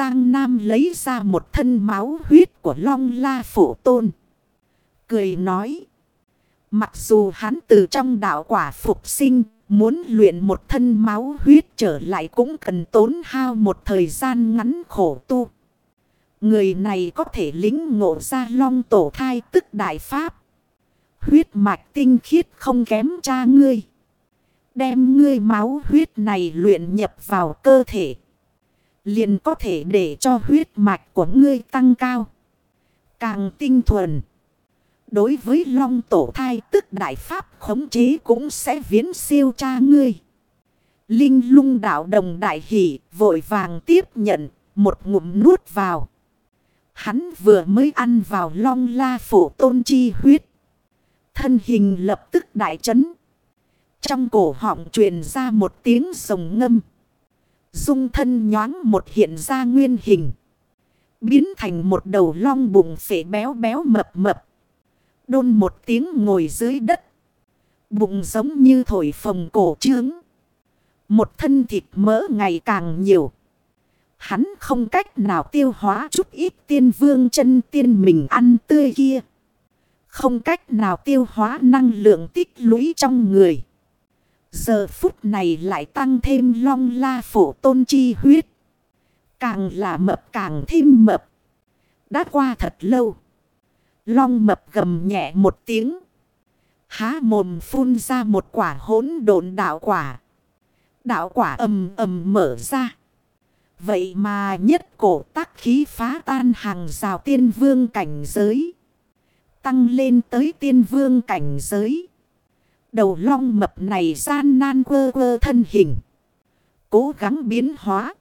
Giang Nam lấy ra một thân máu huyết của Long La Phổ Tôn. Cười nói. Mặc dù hắn từ trong đạo quả phục sinh, muốn luyện một thân máu huyết trở lại cũng cần tốn hao một thời gian ngắn khổ tu. Người này có thể lính ngộ ra long tổ thai tức đại pháp. Huyết mạch tinh khiết không kém cha ngươi. Đem ngươi máu huyết này luyện nhập vào cơ thể. Liền có thể để cho huyết mạch của ngươi tăng cao. Càng tinh thuần. Đối với long tổ thai tức đại pháp khống chế cũng sẽ viễn siêu cha ngươi. Linh lung đạo đồng đại hỷ vội vàng tiếp nhận, một ngụm nuốt vào. Hắn vừa mới ăn vào long la phổ tôn chi huyết. Thân hình lập tức đại chấn. Trong cổ họng truyền ra một tiếng sồng ngâm. Dung thân nhoáng một hiện ra nguyên hình. Biến thành một đầu long bụng phệ béo béo mập mập. Đôn một tiếng ngồi dưới đất. Bụng giống như thổi phồng cổ trướng. Một thân thịt mỡ ngày càng nhiều. Hắn không cách nào tiêu hóa chút ít tiên vương chân tiên mình ăn tươi kia. Không cách nào tiêu hóa năng lượng tích lũy trong người. Giờ phút này lại tăng thêm long la phổ tôn chi huyết. Càng là mập càng thêm mập. Đã qua thật lâu. Long mập gầm nhẹ một tiếng. Há mồm phun ra một quả hỗn độn đạo quả. Đạo quả ầm ầm mở ra. Vậy mà nhất cổ tác khí phá tan hàng rào tiên vương cảnh giới. Tăng lên tới tiên vương cảnh giới. Đầu long mập này gian nan quơ quơ thân hình. Cố gắng biến hóa.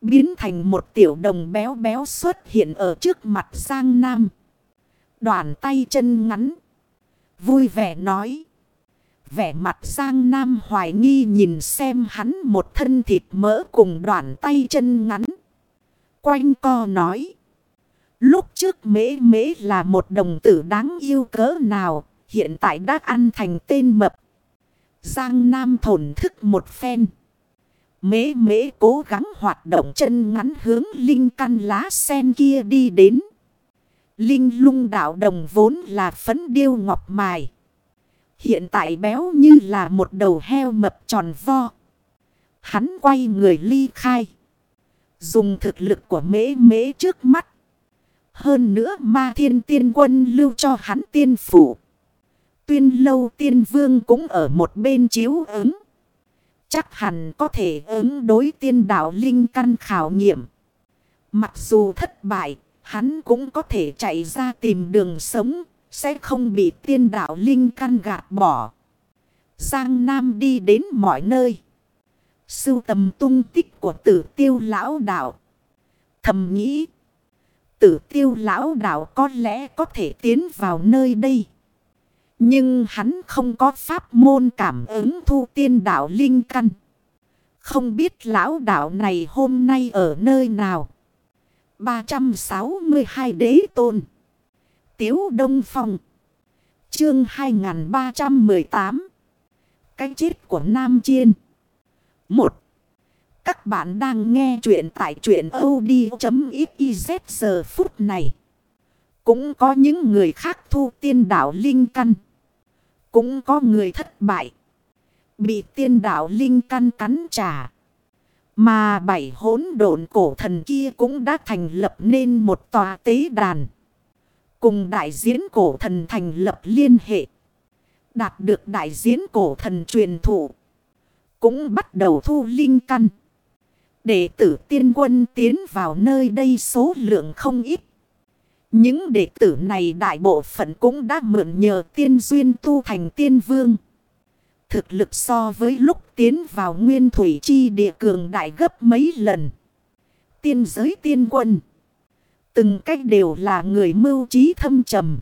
Biến thành một tiểu đồng béo béo xuất hiện ở trước mặt Giang Nam. Đoàn tay chân ngắn. Vui vẻ nói. Vẻ mặt Giang Nam hoài nghi nhìn xem hắn một thân thịt mỡ cùng đoàn tay chân ngắn. Quanh co nói. Lúc trước mễ mễ là một đồng tử đáng yêu cỡ nào. Hiện tại đã ăn thành tên mập. Giang Nam thổn thức một phen. Mễ mễ cố gắng hoạt động chân ngắn hướng linh căn lá sen kia đi đến. Linh lung đạo đồng vốn là phấn điêu ngọc mài. Hiện tại béo như là một đầu heo mập tròn vo. Hắn quay người ly khai. Dùng thực lực của mễ mễ trước mắt. Hơn nữa ma thiên tiên quân lưu cho hắn tiên phủ. Tuyên lâu tiên vương cũng ở một bên chiếu ứng. Chắc hẳn có thể ứng đối tiên đạo linh căn khảo nghiệm. Mặc dù thất bại, hắn cũng có thể chạy ra tìm đường sống, sẽ không bị tiên đạo linh căn gạt bỏ. Giang Nam đi đến mọi nơi. Sưu tầm tung tích của tử tiêu lão đạo. Thầm nghĩ. Tử tiêu lão đạo có lẽ có thể tiến vào nơi đây. Nhưng hắn không có pháp môn cảm ứng thu tiên đạo linh căn. Không biết lão đạo này hôm nay ở nơi nào. 362 đế tôn. Tiếu Đông Phong. Chương 2318. Cái chết của Nam Chiên. 1. Các bạn đang nghe chuyện tại chuyện od.xyz giờ phút này. Cũng có những người khác thu tiên đạo linh căn. Cũng có người thất bại. Bị tiên đạo linh căn cắn trả. Mà bảy hỗn độn cổ thần kia cũng đã thành lập nên một tòa tế đàn. Cùng đại diễn cổ thần thành lập liên hệ. Đạt được đại diễn cổ thần truyền thụ. Cũng bắt đầu thu linh căn. Đệ tử tiên quân tiến vào nơi đây số lượng không ít. Những đệ tử này đại bộ phận cũng đã mượn nhờ tiên duyên tu thành tiên vương. Thực lực so với lúc tiến vào nguyên thủy chi địa cường đại gấp mấy lần. Tiên giới tiên quân. Từng cách đều là người mưu trí thâm trầm.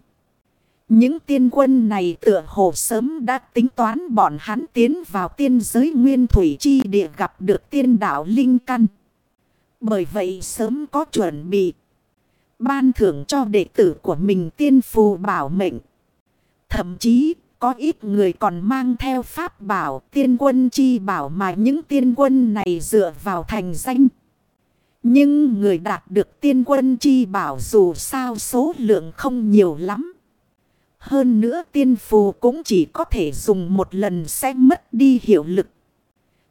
Những tiên quân này tựa hồ sớm đã tính toán bọn hắn tiến vào tiên giới nguyên thủy chi địa gặp được tiên đạo linh căn. Bởi vậy sớm có chuẩn bị. Ban thưởng cho đệ tử của mình tiên phù bảo mệnh. Thậm chí, có ít người còn mang theo pháp bảo, tiên quân chi bảo mà những tiên quân này dựa vào thành danh. Nhưng người đạt được tiên quân chi bảo dù sao số lượng không nhiều lắm. Hơn nữa tiên phù cũng chỉ có thể dùng một lần sẽ mất đi hiệu lực.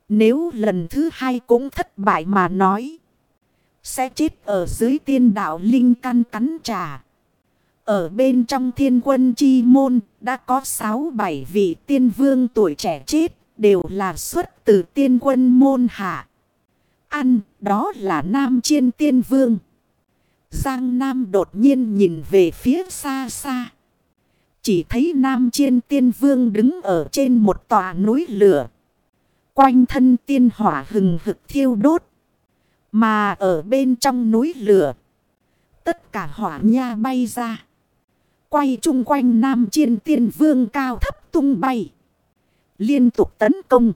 Nếu lần thứ hai cũng thất bại mà nói. Sẽ chết ở dưới tiên đạo linh căn cắn trà. Ở bên trong thiên quân chi môn, đã có 6-7 vị tiên vương tuổi trẻ chết. Đều là xuất từ tiên quân môn hạ. Ăn, đó là Nam Chiên Tiên Vương. Giang Nam đột nhiên nhìn về phía xa xa. Chỉ thấy Nam Chiên Tiên Vương đứng ở trên một tòa núi lửa. Quanh thân tiên hỏa hừng hực thiêu đốt. Mà ở bên trong núi lửa. Tất cả hỏa nha bay ra. Quay chung quanh Nam Chiên Tiên Vương cao thấp tung bay. Liên tục tấn công.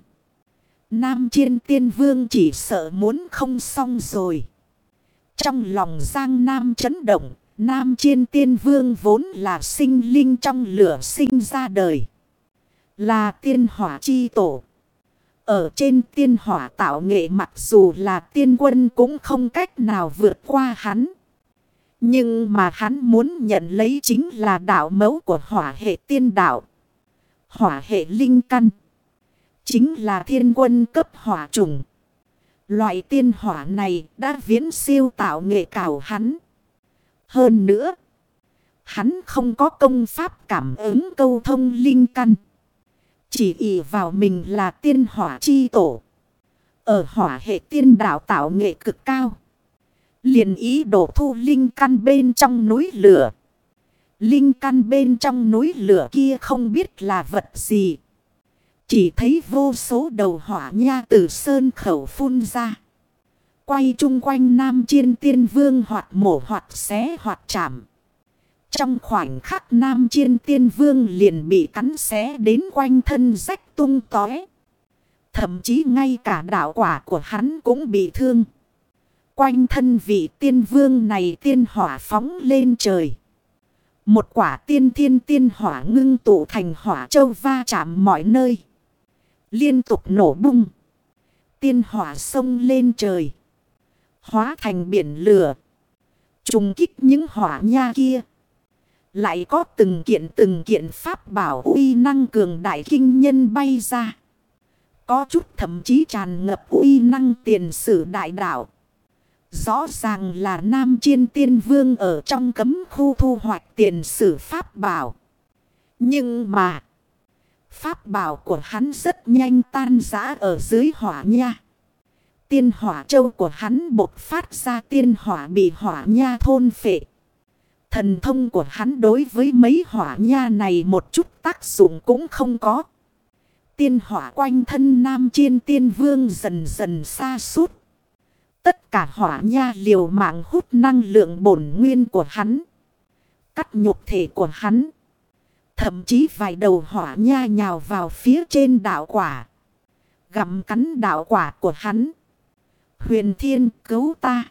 Nam Chiên Tiên Vương chỉ sợ muốn không xong rồi. Trong lòng Giang Nam chấn động. Nam Chiên Tiên Vương vốn là sinh linh trong lửa sinh ra đời. Là tiên hỏa chi tổ. Ở trên tiên hỏa tạo nghệ mặc dù là tiên quân cũng không cách nào vượt qua hắn. Nhưng mà hắn muốn nhận lấy chính là đạo mẫu của hỏa hệ tiên đạo. Hỏa hệ linh căn. Chính là thiên quân cấp hỏa trùng. Loại tiên hỏa này đã viễn siêu tạo nghệ cảo hắn. Hơn nữa, hắn không có công pháp cảm ứng câu thông linh căn. Chỉ ỷ vào mình là tiên hỏa chi tổ. Ở hỏa hệ tiên đạo tạo nghệ cực cao. liền ý đổ thu linh căn bên trong núi lửa. Linh căn bên trong núi lửa kia không biết là vật gì. Chỉ thấy vô số đầu hỏa nha từ sơn khẩu phun ra. Quay chung quanh nam chiên tiên vương hoặc mổ hoặc xé hoặc chạm. Trong khoảnh khắc nam chiên tiên vương liền bị cắn xé đến quanh thân rách tung tói Thậm chí ngay cả đạo quả của hắn cũng bị thương. Quanh thân vị tiên vương này tiên hỏa phóng lên trời. Một quả tiên thiên tiên hỏa ngưng tụ thành hỏa châu va chạm mọi nơi. Liên tục nổ bung. Tiên hỏa sông lên trời. Hóa thành biển lửa. Trùng kích những hỏa nha kia. Lại có từng kiện từng kiện pháp bảo uy năng cường đại kinh nhân bay ra. Có chút thậm chí tràn ngập uy năng tiền sử đại đạo. Rõ ràng là Nam Chiên Tiên Vương ở trong cấm khu thu hoạch tiền sử pháp bảo. Nhưng mà... Pháp bảo của hắn rất nhanh tan rã ở dưới hỏa nha. Tiên hỏa châu của hắn bộc phát ra tiên hỏa bị hỏa nha thôn phệ. Thần thông của hắn đối với mấy hỏa nha này một chút tác dụng cũng không có. Tiên hỏa quanh thân nam chiên tiên vương dần dần xa suốt. Tất cả hỏa nha liều mạng hút năng lượng bổn nguyên của hắn. Cắt nhục thể của hắn. Thậm chí vài đầu hỏa nha nhào vào phía trên đạo quả. Gặm cắn đạo quả của hắn. Huyền thiên, cứu ta.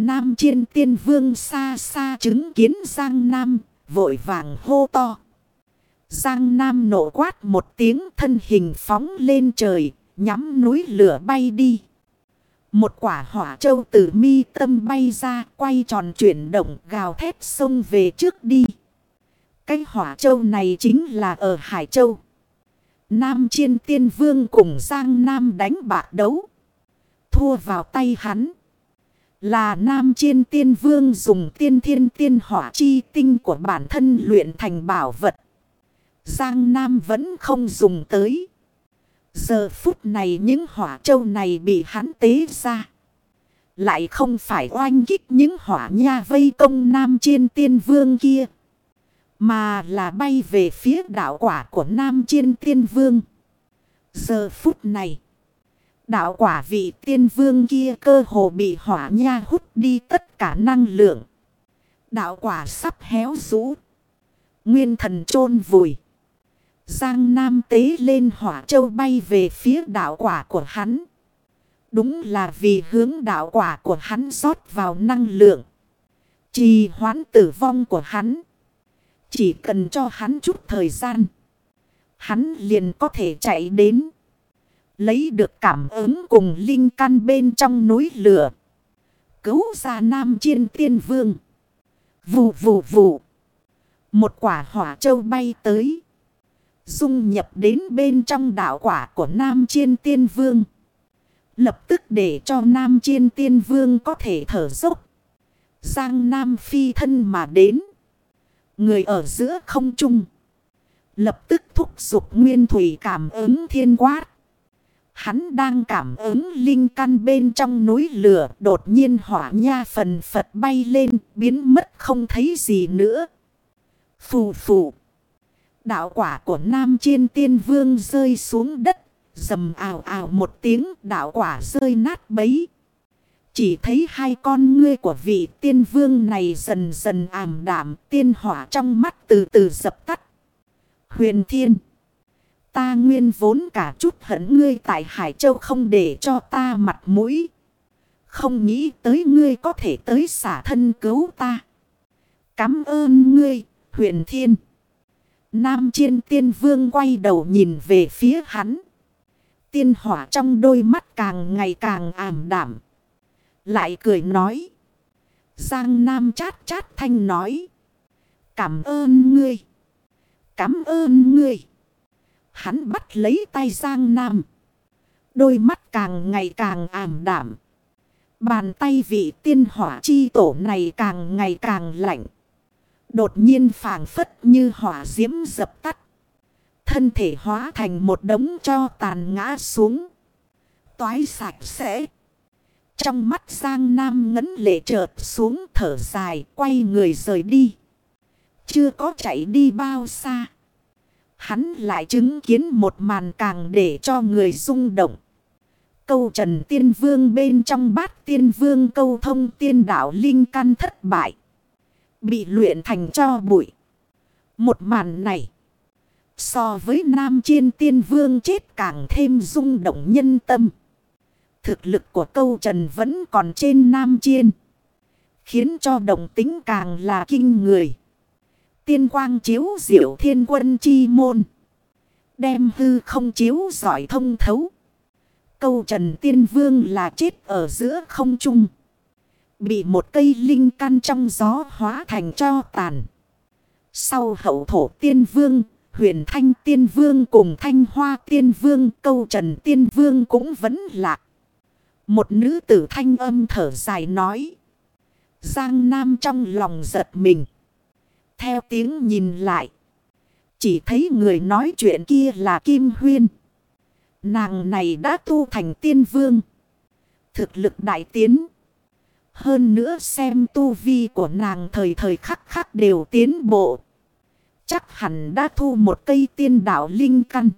Nam chiên tiên vương xa xa chứng kiến Giang Nam, vội vàng hô to. Giang Nam nổ quát một tiếng thân hình phóng lên trời, nhắm núi lửa bay đi. Một quả hỏa châu từ mi tâm bay ra, quay tròn chuyển động gào thét sông về trước đi. Cái hỏa châu này chính là ở Hải Châu. Nam Chiên Tiên Vương cùng Giang Nam đánh bạc đấu. Thua vào tay hắn. Là Nam Chiên Tiên Vương dùng tiên thiên tiên hỏa chi tinh của bản thân luyện thành bảo vật. Giang Nam vẫn không dùng tới. Giờ phút này những hỏa châu này bị hắn tế ra. Lại không phải oanh kích những hỏa nha vây công Nam Chiên Tiên Vương kia. Mà là bay về phía đảo quả của Nam Chiên Tiên Vương. Giờ phút này. Đạo quả vị tiên vương kia cơ hồ bị hỏa nha hút đi tất cả năng lượng. Đạo quả sắp héo rũ. Nguyên thần chôn vùi. Giang Nam tế lên hỏa châu bay về phía đạo quả của hắn. Đúng là vì hướng đạo quả của hắn rót vào năng lượng. Trì hoãn tử vong của hắn. Chỉ cần cho hắn chút thời gian. Hắn liền có thể chạy đến. Lấy được cảm ứng cùng linh căn bên trong núi lửa. cứu ra Nam Chiên Tiên Vương. Vù vù vù. Một quả hỏa châu bay tới. Dung nhập đến bên trong đảo quả của Nam Chiên Tiên Vương. Lập tức để cho Nam Chiên Tiên Vương có thể thở dốc. Giang Nam phi thân mà đến. Người ở giữa không trung. Lập tức thúc giục nguyên thủy cảm ứng thiên quát. Hắn đang cảm ứng linh căn bên trong núi lửa. Đột nhiên hỏa nha phần Phật bay lên. Biến mất không thấy gì nữa. Phù phù. Đạo quả của Nam Chiên Tiên Vương rơi xuống đất. Dầm ào ào một tiếng, đạo quả rơi nát bấy. Chỉ thấy hai con ngươi của vị tiên vương này dần dần ảm đạm. Tiên hỏa trong mắt từ từ dập tắt. Huyền thiên. Ta nguyên vốn cả chút hận ngươi tại Hải Châu không để cho ta mặt mũi. Không nghĩ tới ngươi có thể tới xả thân cứu ta. Cảm ơn ngươi, huyền thiên. Nam chiên tiên vương quay đầu nhìn về phía hắn. Tiên hỏa trong đôi mắt càng ngày càng ảm đảm. Lại cười nói. Giang Nam chát chát thanh nói. Cảm ơn ngươi. Cảm ơn ngươi. Hắn bắt lấy tay Giang Nam. Đôi mắt càng ngày càng ảm đảm. Bàn tay vị tiên hỏa chi tổ này càng ngày càng lạnh. Đột nhiên phảng phất như hỏa diễm dập tắt. Thân thể hóa thành một đống cho tàn ngã xuống. Toái sạch sẽ. Trong mắt Giang Nam ngấn lệ chợt xuống thở dài quay người rời đi. Chưa có chạy đi bao xa. Hắn lại chứng kiến một màn càng để cho người rung động. Câu trần tiên vương bên trong bát tiên vương câu thông tiên đạo linh căn thất bại. Bị luyện thành cho bụi. Một màn này. So với nam chiên tiên vương chết càng thêm rung động nhân tâm. Thực lực của câu trần vẫn còn trên nam chiên. Khiến cho động tính càng là kinh người. Tiên quang chiếu diệu thiên quân chi môn. Đem hư không chiếu giỏi thông thấu. Câu trần tiên vương là chết ở giữa không trung. Bị một cây linh căn trong gió hóa thành cho tàn. Sau hậu thổ tiên vương, huyền thanh tiên vương cùng thanh hoa tiên vương, câu trần tiên vương cũng vẫn lạc. Một nữ tử thanh âm thở dài nói. Giang Nam trong lòng giật mình. Theo tiếng nhìn lại. Chỉ thấy người nói chuyện kia là Kim Huyên. Nàng này đã tu thành tiên vương. Thực lực đại tiến. Hơn nữa xem tu vi của nàng thời thời khắc khắc đều tiến bộ. Chắc hẳn đã thu một cây tiên đạo linh căn.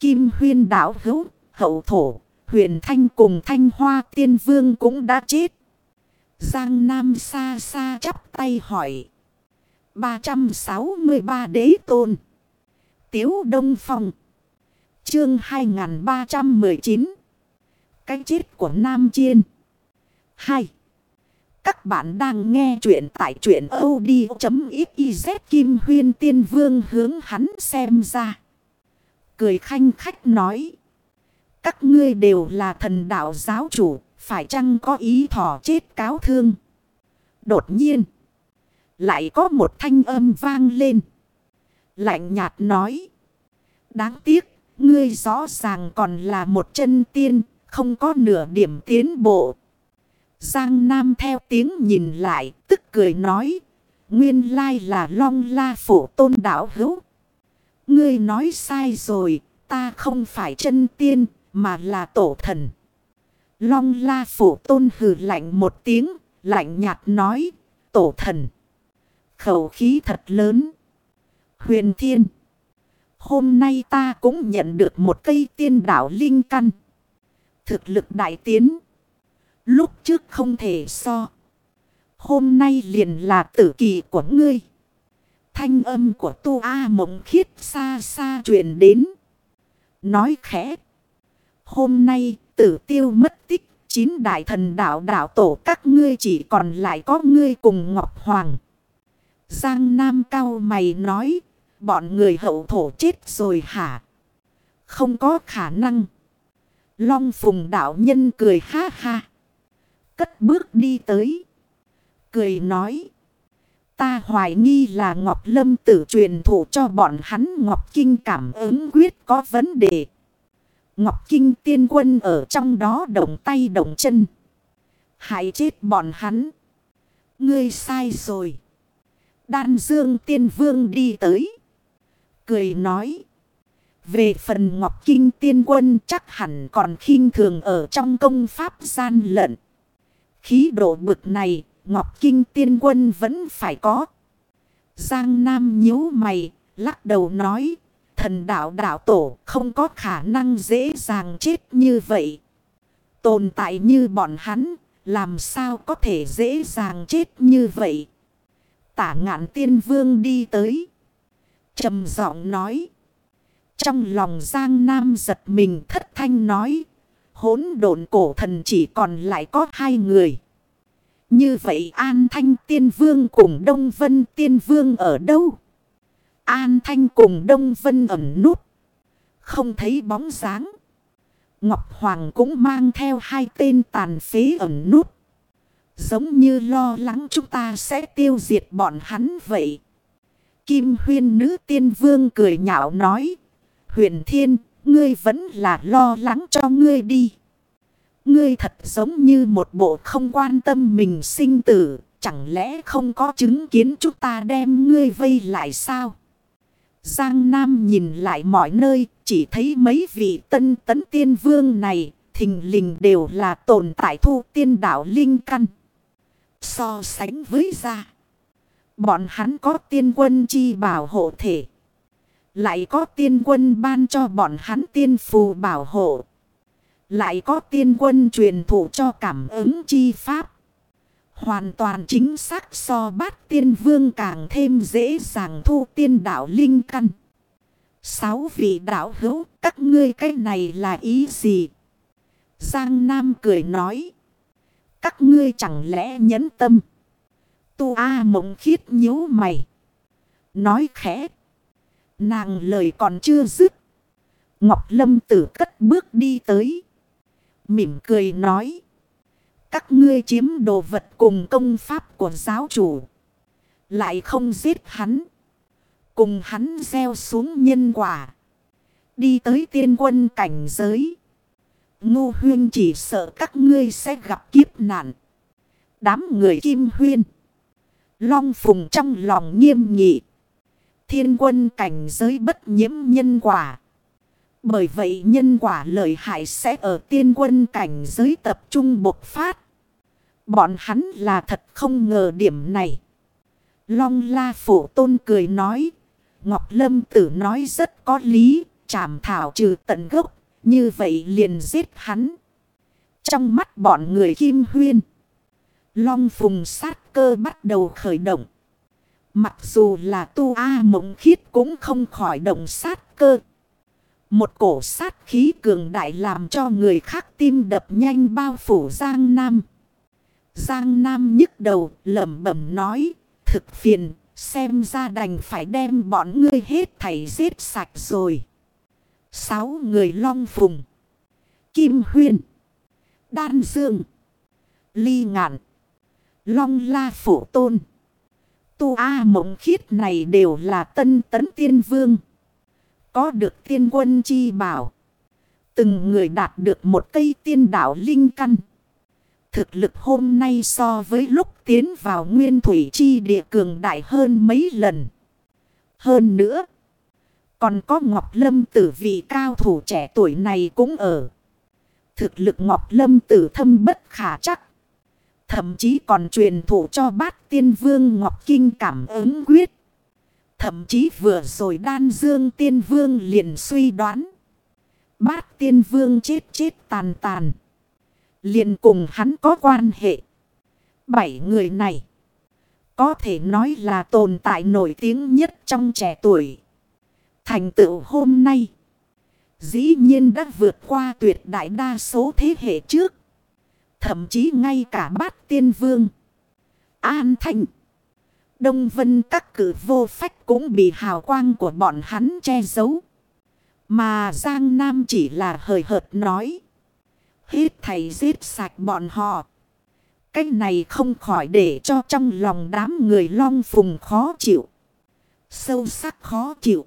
Kim huyên đạo hữu, hậu thổ, huyền thanh cùng thanh hoa tiên vương cũng đã chết. Giang Nam xa xa chắp tay hỏi. 363 đế tôn. Tiếu Đông Phong. Chương 2319. Cái chết của Nam Chiên. 2. Các bạn đang nghe chuyện tại chuyện od.xyz Kim Huyên Tiên Vương hướng hắn xem ra. Cười khanh khách nói. Các ngươi đều là thần đạo giáo chủ, phải chăng có ý thỏ chết cáo thương? Đột nhiên, lại có một thanh âm vang lên. Lạnh nhạt nói. Đáng tiếc, ngươi rõ ràng còn là một chân tiên, không có nửa điểm tiến bộ. Giang Nam theo tiếng nhìn lại, tức cười nói. Nguyên lai là long la phổ tôn đảo hữu. Ngươi nói sai rồi, ta không phải chân tiên, mà là tổ thần. Long la phổ tôn hừ lạnh một tiếng, lạnh nhạt nói, tổ thần. Khẩu khí thật lớn. Huyền thiên. Hôm nay ta cũng nhận được một cây tiên đảo linh căn. Thực lực đại tiến. Lúc trước không thể so. Hôm nay liền là tử kỳ của ngươi. Thanh âm của tu A mộng khiết xa xa truyền đến. Nói khẽ. Hôm nay tử tiêu mất tích. Chín đại thần đạo đạo tổ các ngươi chỉ còn lại có ngươi cùng Ngọc Hoàng. Giang Nam cao mày nói. Bọn người hậu thổ chết rồi hả? Không có khả năng. Long phùng đạo nhân cười ha ha cất bước đi tới. Cười nói. Ta hoài nghi là Ngọc Lâm tử truyền thụ cho bọn hắn Ngọc Kinh cảm ứng quyết có vấn đề. Ngọc Kinh tiên quân ở trong đó động tay động chân. Hãy chết bọn hắn. Ngươi sai rồi. Đan dương tiên vương đi tới. Cười nói. Về phần Ngọc Kinh tiên quân chắc hẳn còn khinh thường ở trong công pháp gian lận. Khí độ bực này, Ngọc Kinh tiên quân vẫn phải có. Giang Nam nhíu mày, lắc đầu nói, thần đạo đạo tổ không có khả năng dễ dàng chết như vậy. Tồn tại như bọn hắn, làm sao có thể dễ dàng chết như vậy. Tả ngạn tiên vương đi tới. trầm giọng nói. Trong lòng Giang Nam giật mình thất thanh nói. Hốn độn cổ thần chỉ còn lại có hai người. Như vậy An Thanh Tiên Vương cùng Đông Vân Tiên Vương ở đâu? An Thanh cùng Đông Vân ẩn nút. Không thấy bóng dáng. Ngọc Hoàng cũng mang theo hai tên tàn phế ẩn nút. Giống như lo lắng chúng ta sẽ tiêu diệt bọn hắn vậy. Kim huyên nữ tiên vương cười nhạo nói. Huyền thiên, ngươi vẫn là lo lắng cho ngươi đi. Ngươi thật giống như một bộ không quan tâm mình sinh tử. Chẳng lẽ không có chứng kiến chúng ta đem ngươi vây lại sao? Giang Nam nhìn lại mọi nơi, chỉ thấy mấy vị tân tấn tiên vương này, thình lình đều là tồn tại thu tiên đạo linh căn. So sánh với ra, bọn hắn có tiên quân chi bảo hộ thể. Lại có tiên quân ban cho bọn hắn tiên phù bảo hộ. Lại có tiên quân truyền thụ cho cảm ứng chi pháp. Hoàn toàn chính xác so bát tiên vương càng thêm dễ dàng thu tiên đạo linh căn. Sáu vị đạo hữu, các ngươi cái này là ý gì? Giang Nam cười nói. Các ngươi chẳng lẽ nhẫn tâm? Tu A mộng khiết nhíu mày. Nói khẽ. Nàng lời còn chưa dứt. Ngọc Lâm tử cất bước đi tới. Mỉm cười nói. Các ngươi chiếm đồ vật cùng công pháp của giáo chủ. Lại không giết hắn. Cùng hắn gieo xuống nhân quả. Đi tới tiên quân cảnh giới. Ngô huyên chỉ sợ các ngươi sẽ gặp kiếp nạn. Đám người kim huyên. Long phùng trong lòng nghiêm nghị. Thiên quân cảnh giới bất nhiễm nhân quả. Bởi vậy nhân quả lợi hại sẽ ở tiên quân cảnh giới tập trung bộc phát. Bọn hắn là thật không ngờ điểm này. Long la phổ tôn cười nói. Ngọc Lâm tử nói rất có lý. Chảm thảo trừ tận gốc. Như vậy liền giết hắn. Trong mắt bọn người kim huyên. Long phùng sát cơ bắt đầu khởi động. Mặc dù là tu A mộng khiết cũng không khỏi động sát cơ. Một cổ sát khí cường đại làm cho người khác tim đập nhanh bao phủ Giang Nam. Giang Nam nhức đầu, lẩm bẩm nói. Thực phiền, xem ra đành phải đem bọn ngươi hết thảy giết sạch rồi. Sáu người long phùng. Kim Huyên. Đan Dương. Ly Ngạn. Long La Phổ Tôn. Tu A Mộng Khiết này đều là tân tấn tiên vương. Có được tiên quân chi bảo. Từng người đạt được một cây tiên đạo linh căn. Thực lực hôm nay so với lúc tiến vào nguyên thủy chi địa cường đại hơn mấy lần. Hơn nữa. Còn có Ngọc Lâm tử vị cao thủ trẻ tuổi này cũng ở. Thực lực Ngọc Lâm tử thâm bất khả chắc. Thậm chí còn truyền thụ cho bát tiên vương Ngọc Kinh cảm ứng quyết. Thậm chí vừa rồi đan dương tiên vương liền suy đoán. Bát tiên vương chết chết tàn tàn. Liền cùng hắn có quan hệ. Bảy người này. Có thể nói là tồn tại nổi tiếng nhất trong trẻ tuổi. Thành tựu hôm nay. Dĩ nhiên đã vượt qua tuyệt đại đa số thế hệ trước. Thậm chí ngay cả bát tiên vương. An thành. Đông Vân các cử vô phách cũng bị hào quang của bọn hắn che giấu. Mà Giang Nam chỉ là hời hợt nói. Hết thầy giết sạch bọn họ. cách này không khỏi để cho trong lòng đám người long phùng khó chịu. Sâu sắc khó chịu.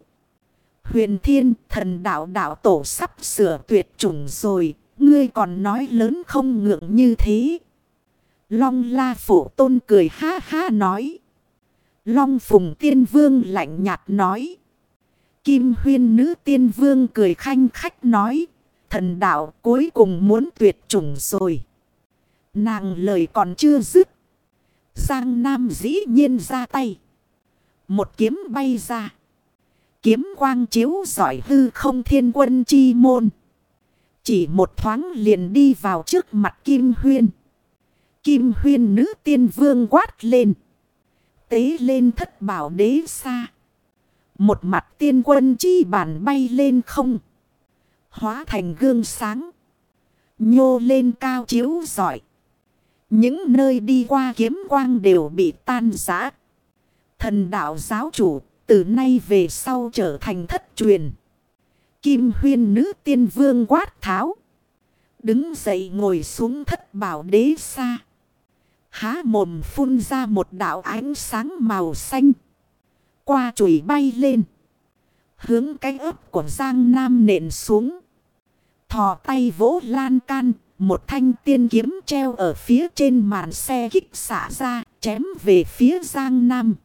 Huyền thiên, thần đạo đạo tổ sắp sửa tuyệt chủng rồi. Ngươi còn nói lớn không ngượng như thế. Long la Phủ tôn cười ha ha nói. Long phùng tiên vương lạnh nhạt nói. Kim huyên nữ tiên vương cười khanh khách nói. Thần đạo cuối cùng muốn tuyệt chủng rồi. Nàng lời còn chưa dứt. Giang Nam dĩ nhiên ra tay. Một kiếm bay ra. Kiếm quang chiếu giỏi hư không thiên quân chi môn. Chỉ một thoáng liền đi vào trước mặt Kim Huyên. Kim Huyên nữ tiên vương quát lên. Tế lên thất bảo đế xa. Một mặt tiên quân chi bản bay lên không. Hóa thành gương sáng. Nhô lên cao chiếu giỏi. Những nơi đi qua kiếm quang đều bị tan giã. Thần đạo giáo chủ từ nay về sau trở thành thất truyền. Kim huyên nữ tiên vương quát tháo. Đứng dậy ngồi xuống thất bảo đế xa. Há mồm phun ra một đạo ánh sáng màu xanh. Qua chùi bay lên. Hướng cái ấp của Giang Nam nện xuống. Thò tay vỗ lan can. Một thanh tiên kiếm treo ở phía trên màn xe kích xả ra. Chém về phía Giang Nam.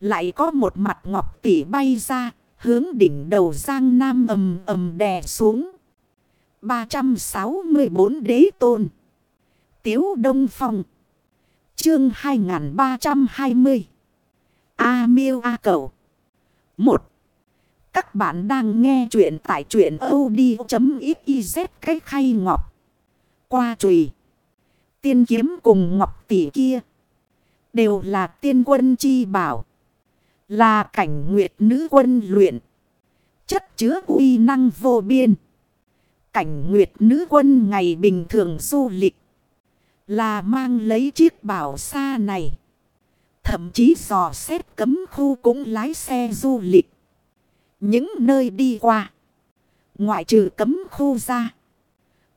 Lại có một mặt ngọc tỷ bay ra. Hướng đỉnh đầu Giang Nam ầm ầm đè xuống. 364 đế tôn. Tiếu Đông Phong. Chương 2320 A Miêu A Cầu 1. Các bạn đang nghe chuyện tại truyện od.xyz cái khay ngọc. Qua chùy. Tiên kiếm cùng ngọc tỷ kia. Đều là tiên quân chi bảo. Là cảnh nguyệt nữ quân luyện. Chất chứa uy năng vô biên. Cảnh nguyệt nữ quân ngày bình thường du lịch. Là mang lấy chiếc bảo xa này. Thậm chí dò xét cấm khu cũng lái xe du lịch. Những nơi đi qua. Ngoại trừ cấm khu ra.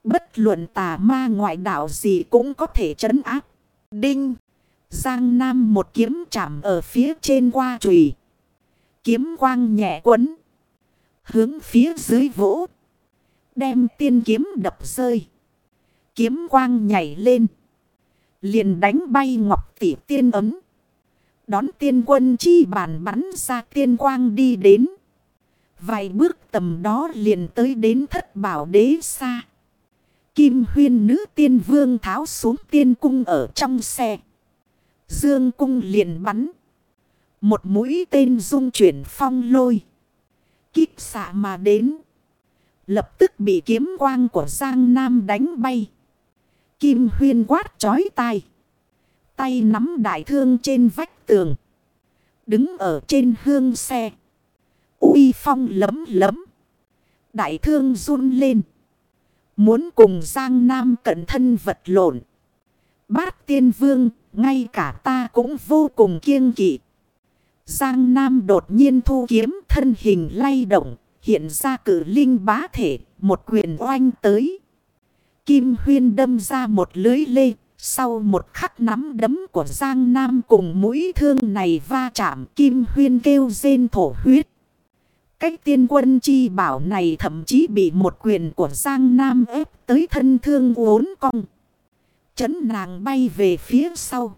Bất luận tà ma ngoại đạo gì cũng có thể trấn áp. Đinh. Giang Nam một kiếm chạm ở phía trên qua chùy. Kiếm quang nhẹ quấn. Hướng phía dưới vỗ. Đem tiên kiếm đập rơi. Kiếm quang nhảy lên. Liền đánh bay ngọc tỷ tiên ấm. Đón tiên quân chi bản bắn ra tiên quang đi đến. Vài bước tầm đó liền tới đến thất bảo đế xa. Kim huyên nữ tiên vương tháo xuống tiên cung ở trong xe. Dương cung liền bắn. Một mũi tên dung chuyển phong lôi. Kích xạ mà đến. Lập tức bị kiếm quang của Giang Nam đánh bay. Kim huyên quát chói tai. Tay nắm đại thương trên vách tường. Đứng ở trên hương xe. uy phong lấm lấm. Đại thương run lên. Muốn cùng Giang Nam cận thân vật lộn. Bát tiên vương, ngay cả ta cũng vô cùng kiêng kỵ. Giang Nam đột nhiên thu kiếm thân hình lay động, hiện ra cử linh bá thể, một quyền oanh tới. Kim Huyên đâm ra một lưới lê. Sau một khắc nắm đấm của Giang Nam cùng mũi thương này va chạm Kim Huyên kêu rên thổ huyết. Cách tiên quân chi bảo này thậm chí bị một quyền của Giang Nam ép tới thân thương uốn cong. Chấn nàng bay về phía sau.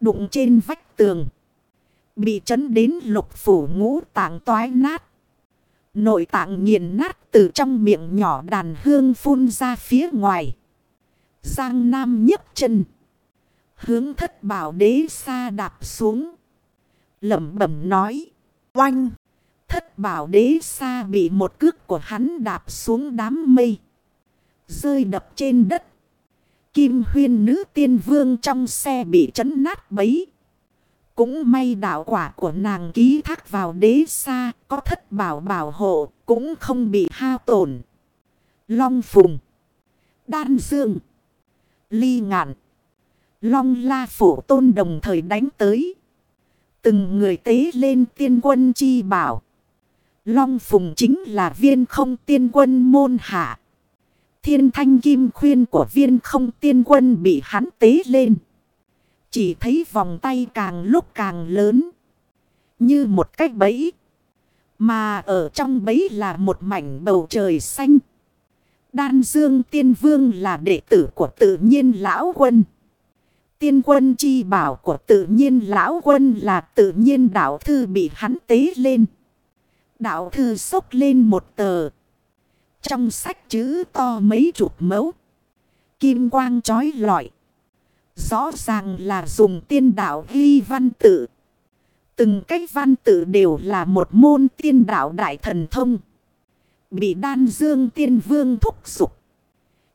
Đụng trên vách tường. Bị chấn đến lục phủ ngũ tạng toái nát. Nội tạng nghiền nát từ trong miệng nhỏ đàn hương phun ra phía ngoài. Giang Nam nhấc chân. Hướng thất bảo đế xa đạp xuống. Lẩm bẩm nói. Oanh. Thất bảo đế xa bị một cước của hắn đạp xuống đám mây. Rơi đập trên đất. Kim huyên nữ tiên vương trong xe bị chấn nát bấy. Cũng may đạo quả của nàng ký thác vào đế xa, có thất bảo bảo hộ, cũng không bị hao tổn. Long phùng, đan dương, ly ngạn, long la phổ tôn đồng thời đánh tới. Từng người tế lên tiên quân chi bảo. Long phùng chính là viên không tiên quân môn hạ. Thiên thanh kim khuyên của viên không tiên quân bị hắn tế lên. Chỉ thấy vòng tay càng lúc càng lớn. Như một cách bẫy. Mà ở trong bẫy là một mảnh bầu trời xanh. Đan Dương Tiên Vương là đệ tử của tự nhiên Lão Quân. Tiên quân chi bảo của tự nhiên Lão Quân là tự nhiên đạo thư bị hắn tế lên. Đạo thư sốc lên một tờ. Trong sách chữ to mấy chục mẫu. Kim quang trói lọi. Rõ ràng là dùng tiên đạo ghi văn tự. Từng cái văn tự đều là một môn tiên đạo đại thần thông. Bị đan dương tiên vương thúc dục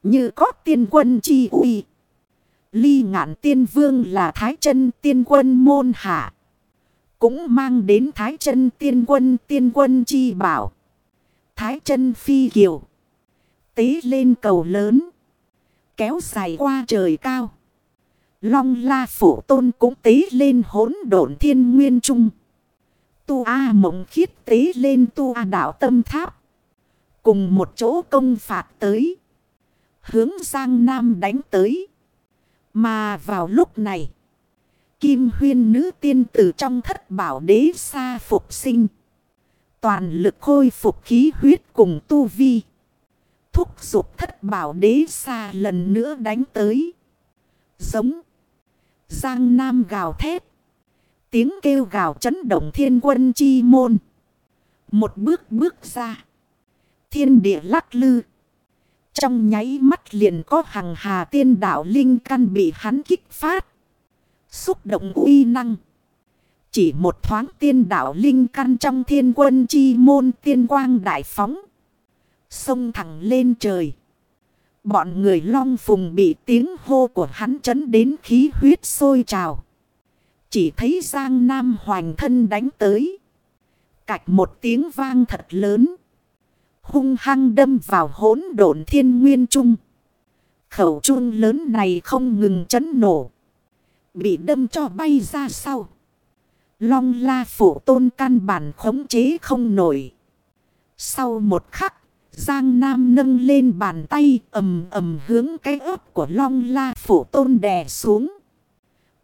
Như có tiên quân chi uy. Ly ngạn tiên vương là thái chân tiên quân môn hạ. Cũng mang đến thái chân tiên quân tiên quân chi bảo. Thái chân phi kiều. Tế lên cầu lớn. Kéo dài qua trời cao. Long la phủ tôn cũng tế lên hỗn độn thiên nguyên trung. Tu A mộng khiết tế lên tu A đảo tâm tháp. Cùng một chỗ công phạt tới. Hướng sang Nam đánh tới. Mà vào lúc này. Kim huyên nữ tiên tử trong thất bảo đế xa phục sinh. Toàn lực khôi phục khí huyết cùng tu vi. Thúc giục thất bảo đế xa lần nữa đánh tới. Giống. Giang Nam gào thét. Tiếng kêu gào chấn động thiên quân chi môn. Một bước bước ra. Thiên địa lắc lư. Trong nháy mắt liền có hàng hà tiên đạo linh căn bị hắn kích phát. Xúc động uy năng. Chỉ một thoáng tiên đạo linh căn trong thiên quân chi môn tiên quang đại phóng. sông thẳng lên trời. Bọn người long phùng bị tiếng hô của hắn chấn đến khí huyết sôi trào. Chỉ thấy Giang Nam hoành thân đánh tới. Cạch một tiếng vang thật lớn. Hung hăng đâm vào hỗn độn thiên nguyên trung. Khẩu chuông lớn này không ngừng chấn nổ. Bị đâm cho bay ra sau. Long la phủ tôn căn bản khống chế không nổi. Sau một khắc, Giang Nam nâng lên bàn tay ầm ầm hướng cái ớt của long la phủ tôn đè xuống.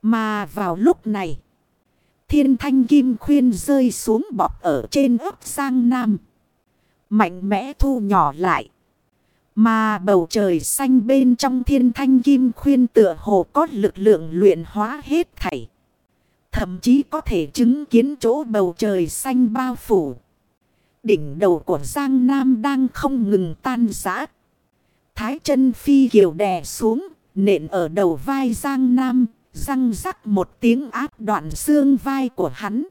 Mà vào lúc này, thiên thanh kim khuyên rơi xuống bọc ở trên ớt Giang Nam. Mạnh mẽ thu nhỏ lại. Mà bầu trời xanh bên trong thiên thanh kim khuyên tựa hồ có lực lượng luyện hóa hết thảy. Thậm chí có thể chứng kiến chỗ bầu trời xanh bao phủ. Đỉnh đầu của Giang Nam đang không ngừng tan rã. Thái chân phi kiều đè xuống, nện ở đầu vai Giang Nam, răng rắc một tiếng áp đoạn xương vai của hắn.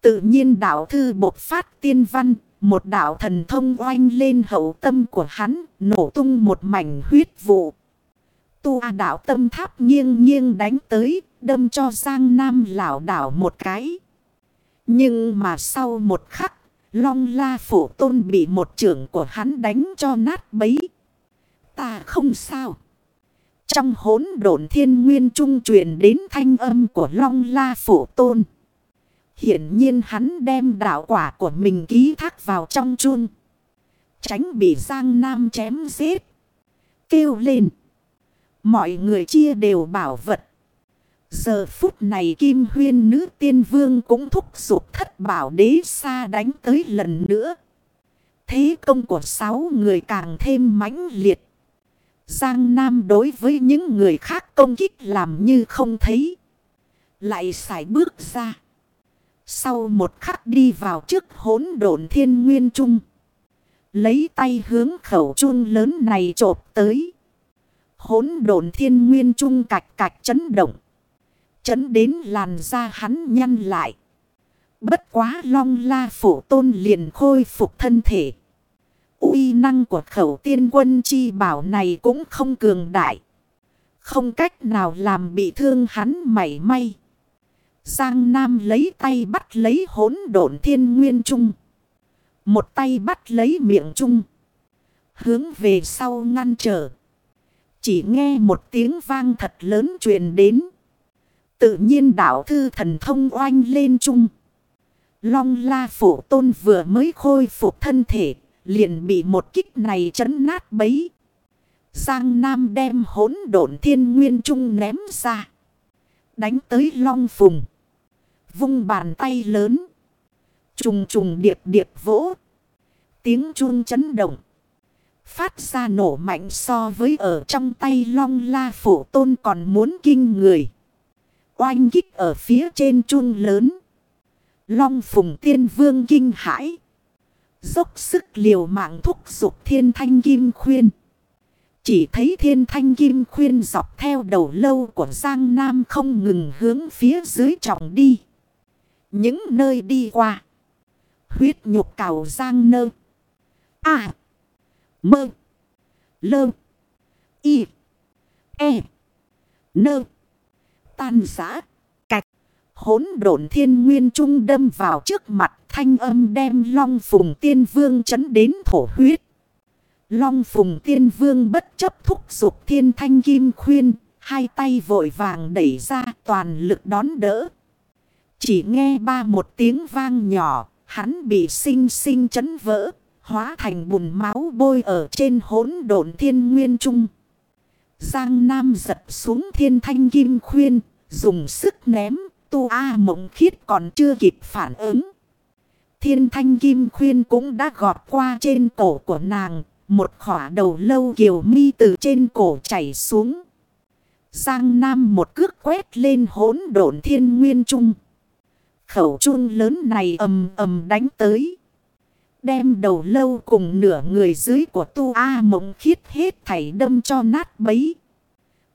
Tự nhiên đạo thư bột phát tiên văn, một đạo thần thông oanh lên hậu tâm của hắn, nổ tung một mảnh huyết vụ. Tu A đạo tâm tháp nghiêng nghiêng đánh tới, đâm cho Giang Nam lảo đảo một cái. Nhưng mà sau một khắc, Long La Phủ Tôn bị một trưởng của hắn đánh cho nát bấy. Ta không sao. Trong hỗn độn thiên nguyên trung truyền đến thanh âm của Long La Phủ Tôn. Hiển nhiên hắn đem đạo quả của mình ký thác vào trong chun. Tránh bị Giang Nam chém giết. Kêu lên. Mọi người chia đều bảo vật. Giờ phút này Kim Huyên nữ tiên vương cũng thúc giục thất bảo đế xa đánh tới lần nữa. Thế công của sáu người càng thêm mãnh liệt. Giang Nam đối với những người khác công kích làm như không thấy. Lại xài bước ra. Sau một khắc đi vào trước hỗn độn thiên nguyên trung. Lấy tay hướng khẩu chun lớn này trộp tới. Hỗn độn thiên nguyên trung cạch cạch chấn động. Chấn đến làn da hắn nhăn lại. Bất quá long la phổ tôn liền khôi phục thân thể. uy năng của khẩu tiên quân chi bảo này cũng không cường đại. Không cách nào làm bị thương hắn mảy may. Giang Nam lấy tay bắt lấy hỗn độn thiên nguyên trung. Một tay bắt lấy miệng trung. Hướng về sau ngăn trở. Chỉ nghe một tiếng vang thật lớn truyền đến. Tự nhiên đạo thư thần thông oanh lên trung. Long la phổ tôn vừa mới khôi phục thân thể. Liền bị một kích này chấn nát bấy. Giang Nam đem hỗn độn thiên nguyên trung ném ra. Đánh tới long phùng. Vung bàn tay lớn. Trùng trùng điệp điệp vỗ. Tiếng chuông chấn động. Phát ra nổ mạnh so với ở trong tay long la phổ tôn còn muốn kinh người. Oanh kích ở phía trên chun lớn. Long phùng tiên vương kinh hãi. Dốc sức liều mạng thúc dục thiên thanh kim khuyên. Chỉ thấy thiên thanh kim khuyên dọc theo đầu lâu của Giang Nam không ngừng hướng phía dưới trọng đi. Những nơi đi qua. Huyết nhục cào Giang nơ. À. Mơ. Lơ. Y. E. Nơ. Tan giã. Cạch. Hốn độn thiên nguyên trung đâm vào trước mặt, thanh âm đem long phùng tiên vương chấn đến thổ huyết. Long phùng tiên vương bất chấp thúc dục thiên thanh kim khuyên. Hai tay vội vàng đẩy ra toàn lực đón đỡ. Chỉ nghe ba một tiếng vang nhỏ. Hắn bị sinh sinh chấn vỡ. Hóa thành bùn máu bôi ở trên hỗn độn thiên nguyên trung. Giang Nam giật xuống thiên thanh kim khuyên. Dùng sức ném. Tu A mộng khiết còn chưa kịp phản ứng. Thiên thanh kim khuyên cũng đã gọt qua trên cổ của nàng. Một khỏa đầu lâu kiều mi từ trên cổ chảy xuống. Giang Nam một cước quét lên hỗn độn thiên nguyên trung. Khẩu chun lớn này ầm ầm đánh tới. Đem đầu lâu cùng nửa người dưới của tu A mộng khiết hết thảy đâm cho nát bấy.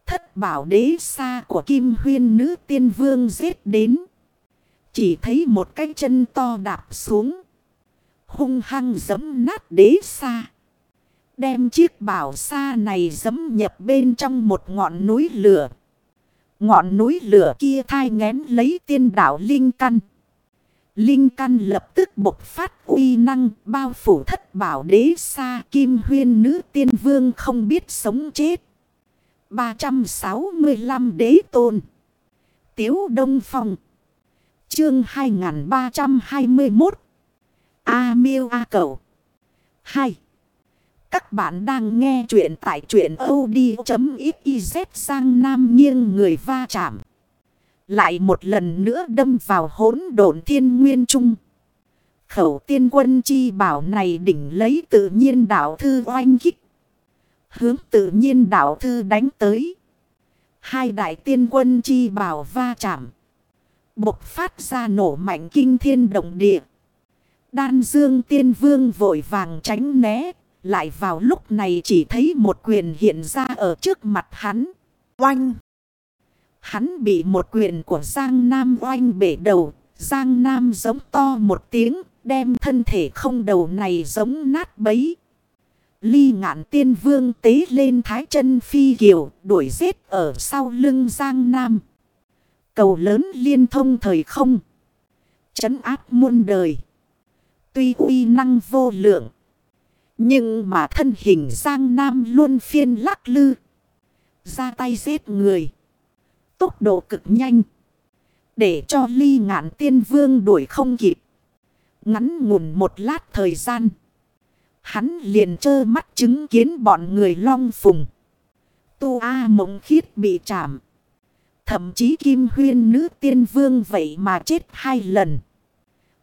Thất bảo đế xa của kim huyên nữ tiên vương giết đến. Chỉ thấy một cái chân to đạp xuống. Hung hăng giấm nát đế xa. Đem chiếc bảo xa này dấm nhập bên trong một ngọn núi lửa. Ngọn núi lửa kia thai ngén lấy tiên đảo Linh Căn. Linh Căn lập tức bộc phát uy năng bao phủ thất bảo đế xa kim huyên nữ tiên vương không biết sống chết. 365 đế tôn. Tiếu Đông Phong. Chương 2321. A miêu A cầu. 2. Các bạn đang nghe chuyện tại chuyện od.xyz sang nam nghiêng người va chạm. Lại một lần nữa đâm vào hỗn độn thiên nguyên trung. Khẩu tiên quân chi bảo này đỉnh lấy tự nhiên đạo thư oanh kích. Hướng tự nhiên đạo thư đánh tới. Hai đại tiên quân chi bảo va chạm. Bộc phát ra nổ mạnh kinh thiên động địa. Đan dương tiên vương vội vàng tránh né. Lại vào lúc này chỉ thấy một quyền hiện ra ở trước mặt hắn. Oanh! Hắn bị một quyền của Giang Nam oanh bể đầu. Giang Nam giống to một tiếng, đem thân thể không đầu này giống nát bấy. Ly ngạn tiên vương tế lên thái chân phi kiều, đuổi giết ở sau lưng Giang Nam. Cầu lớn liên thông thời không. Chấn áp muôn đời. Tuy uy năng vô lượng. Nhưng mà thân hình Giang Nam luôn phiên lắc lư. Ra tay giết người. Tốc độ cực nhanh. Để cho ly ngạn tiên vương đuổi không kịp. Ngắn ngủn một lát thời gian. Hắn liền trơ mắt chứng kiến bọn người long phùng. Tu A mộng khiết bị chạm. Thậm chí kim huyên nữ tiên vương vậy mà chết hai lần.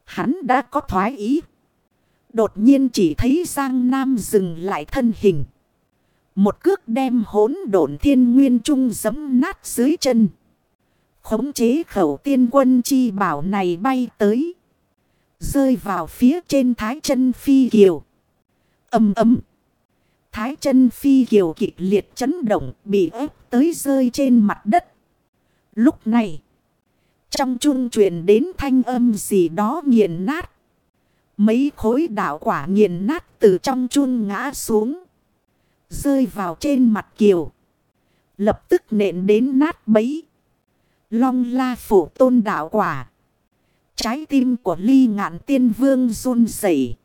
Hắn đã có thoái ý. Đột nhiên chỉ thấy Giang Nam dừng lại thân hình. Một cước đem hỗn độn thiên nguyên trung giấm nát dưới chân. Khống chế khẩu tiên quân chi bảo này bay tới. Rơi vào phía trên thái chân phi kiều. Âm ấm. Thái chân phi kiều kịch liệt chấn động, bị ép tới rơi trên mặt đất. Lúc này. Trong chung truyền đến thanh âm gì đó nghiền nát. Mấy khối đạo quả nghiền nát từ trong chun ngã xuống. Rơi vào trên mặt kiều. Lập tức nện đến nát bấy. Long la phủ tôn đạo quả. Trái tim của ly ngạn tiên vương run rẩy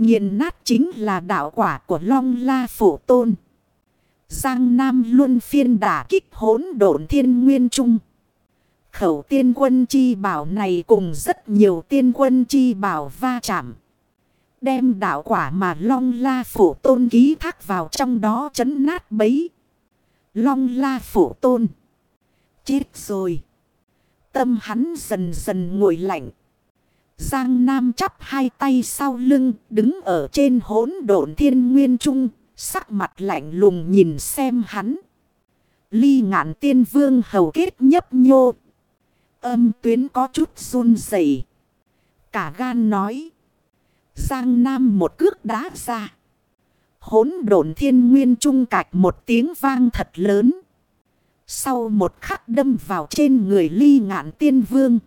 Nghiền nát chính là đạo quả của long la Phổ tôn. Giang Nam luôn phiên đả kích hỗn độn thiên nguyên trung. Khẩu tiên quân chi bảo này cùng rất nhiều tiên quân chi bảo va chạm. Đem đạo quả mà long la Phổ tôn ký thác vào trong đó chấn nát bấy. Long la Phổ tôn. Chết rồi. Tâm hắn dần dần ngồi lạnh. Giang Nam chắp hai tay sau lưng, đứng ở trên hỗn độn thiên nguyên trung, sắc mặt lạnh lùng nhìn xem hắn. Ly ngạn tiên vương hầu kết nhấp nhô. Âm tuyến có chút run rẩy. Cả gan nói. Giang Nam một cước đá ra. Hỗn độn thiên nguyên trung cạch một tiếng vang thật lớn. Sau một khắc đâm vào trên người ly ngạn tiên vương.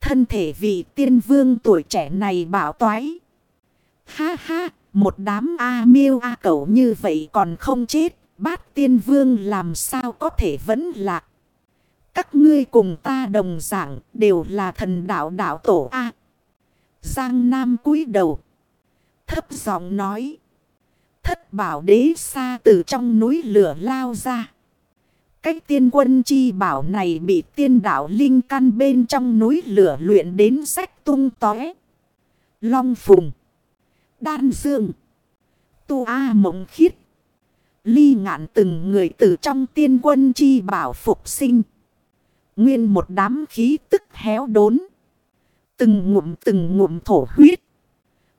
Thân thể vị tiên vương tuổi trẻ này bảo toái. Ha ha, một đám A miêu A cẩu như vậy còn không chết. Bát tiên vương làm sao có thể vẫn lạc. Các ngươi cùng ta đồng dạng đều là thần đạo đạo tổ A. Giang Nam cúi đầu. Thấp giọng nói. Thất bảo đế xa từ trong núi lửa lao ra. Cách tiên quân chi bảo này bị tiên đạo linh căn bên trong núi lửa luyện đến sách tung tóe. Long phùng. Đan dương. Tu A mộng khiết. Ly ngạn từng người từ trong tiên quân chi bảo phục sinh. Nguyên một đám khí tức héo đốn. Từng ngụm từng ngụm thổ huyết.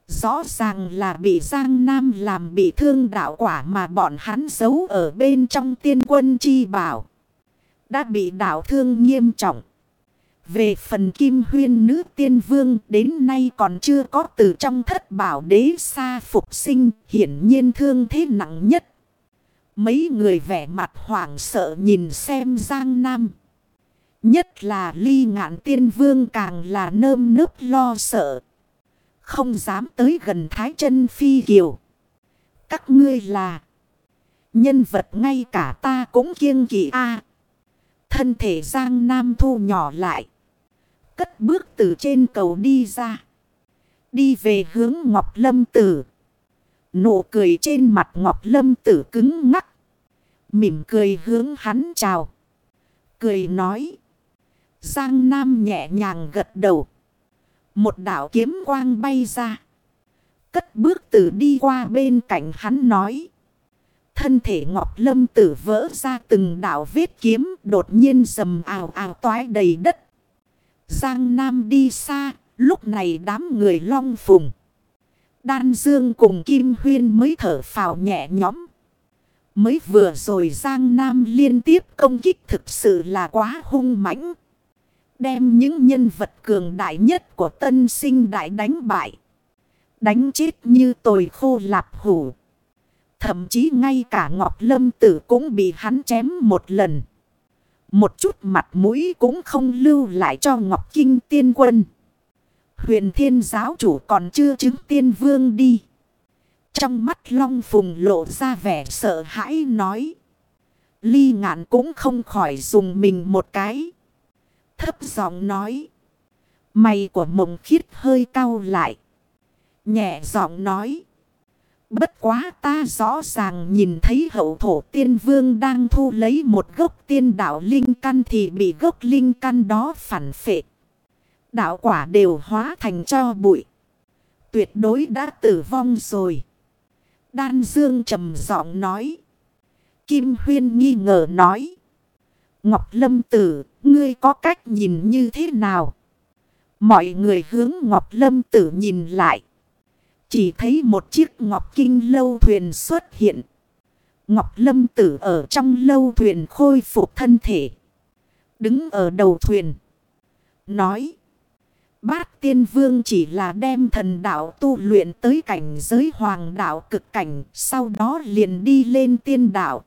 Rõ ràng là bị Giang Nam làm bị thương đạo quả mà bọn hắn giấu ở bên trong tiên quân chi bảo. Đã bị đạo thương nghiêm trọng. Về phần kim huyên nữ tiên vương đến nay còn chưa có từ trong thất bảo đế xa phục sinh, hiển nhiên thương thế nặng nhất. Mấy người vẻ mặt hoảng sợ nhìn xem Giang Nam. Nhất là ly ngạn tiên vương càng là nơm nớp lo sợ. Không dám tới gần thái chân phi kiều. Các ngươi là nhân vật ngay cả ta cũng kiêng kỵ a Thân thể Giang Nam thu nhỏ lại. Cất bước từ trên cầu đi ra. Đi về hướng Ngọc Lâm Tử. Nụ cười trên mặt Ngọc Lâm Tử cứng ngắc. Mỉm cười hướng hắn chào. Cười nói. Giang Nam nhẹ nhàng gật đầu. Một đảo kiếm quang bay ra. Cất bước từ đi qua bên cạnh hắn nói. Thân thể Ngọc Lâm tử vỡ ra từng đảo vết kiếm đột nhiên rầm ào ào toái đầy đất. Giang Nam đi xa, lúc này đám người long phùng. Đan Dương cùng Kim Huyên mới thở phào nhẹ nhõm. Mới vừa rồi Giang Nam liên tiếp công kích thực sự là quá hung mãnh. Đem những nhân vật cường đại nhất của tân sinh đại đánh bại. Đánh chết như tồi khô lạp hủ. Thậm chí ngay cả Ngọc Lâm Tử cũng bị hắn chém một lần. Một chút mặt mũi cũng không lưu lại cho Ngọc Kinh tiên quân. Huyền thiên giáo chủ còn chưa chứng tiên vương đi. Trong mắt Long Phùng lộ ra vẻ sợ hãi nói. Ly ngạn cũng không khỏi dùng mình một cái. Thấp giọng nói. Mày của mộng khiết hơi cau lại. Nhẹ giọng nói. Bất quá ta rõ ràng nhìn thấy hậu thổ tiên vương đang thu lấy một gốc tiên đạo linh căn thì bị gốc linh căn đó phản phệ. Đạo quả đều hóa thành cho bụi. Tuyệt đối đã tử vong rồi. Đan Dương trầm giọng nói. Kim Huyên nghi ngờ nói. Ngọc Lâm Tử, ngươi có cách nhìn như thế nào? Mọi người hướng Ngọc Lâm Tử nhìn lại. Chỉ thấy một chiếc Ngọc Kinh lâu thuyền xuất hiện. Ngọc Lâm Tử ở trong lâu thuyền khôi phục thân thể. Đứng ở đầu thuyền. Nói. Bát tiên vương chỉ là đem thần đạo tu luyện tới cảnh giới hoàng đạo cực cảnh. Sau đó liền đi lên tiên đạo.